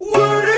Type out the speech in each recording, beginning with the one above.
Word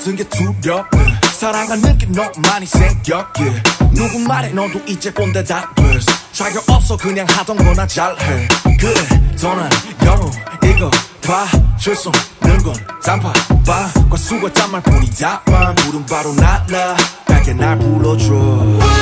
같은 게 두렵네 사랑하는 게 너만이 생겼길 누구 말에 너도 이제 본데 답을. 자격 없어 그냥 하던 거나 잘해. 그래 더난 영웅 이거 봐줄수 없는 건 단팥빵과 수고 짠말 뿐이다만 부른 바로 나나 밝게 날 불러줘.